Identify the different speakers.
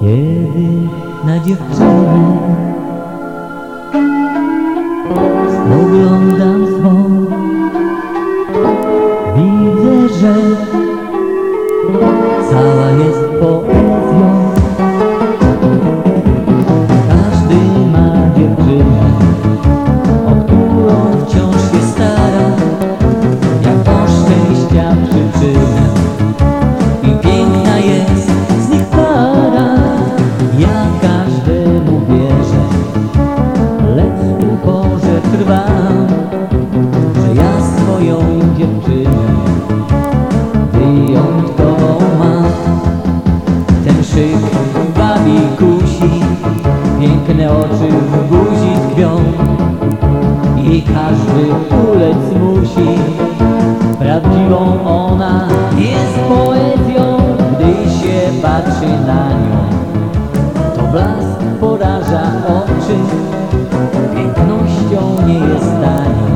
Speaker 1: Kiedy na dziewczynę spoglądam swą, widzę, że że ja swoją dziewczynę wyjątkową mam. Ten szyk bawi kusi, piękne oczy w buzi tkwią i każdy ulec musi, prawdziwą ona jest poezją. не станет.